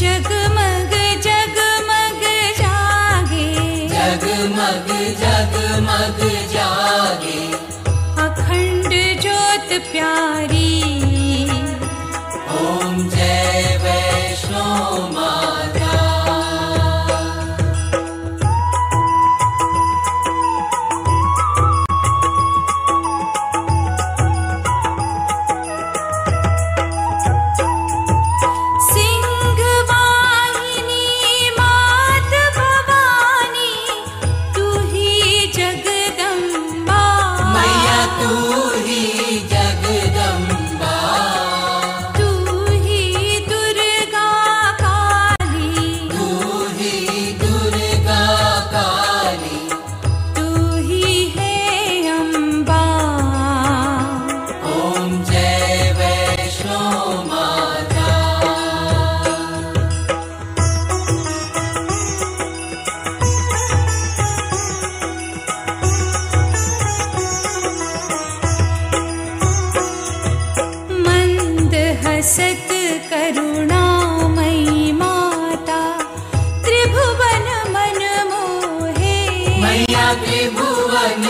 जगमग जगमग जागे। जगम जगम जागे। अखण्ड ज्योति्य सत् करुणामयी माता त्रिभुवन मन मोहे। मैया त्रिभुवन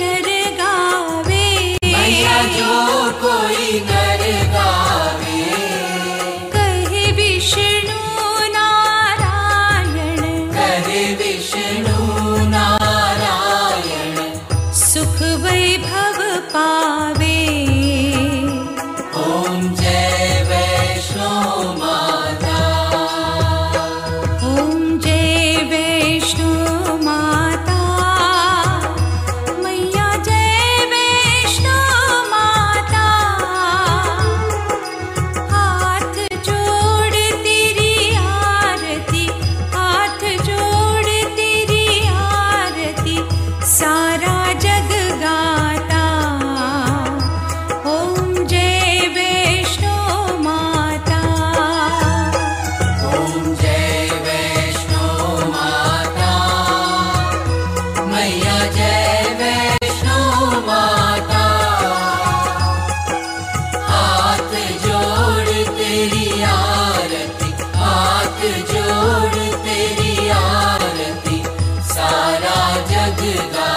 नर Sara. सजदा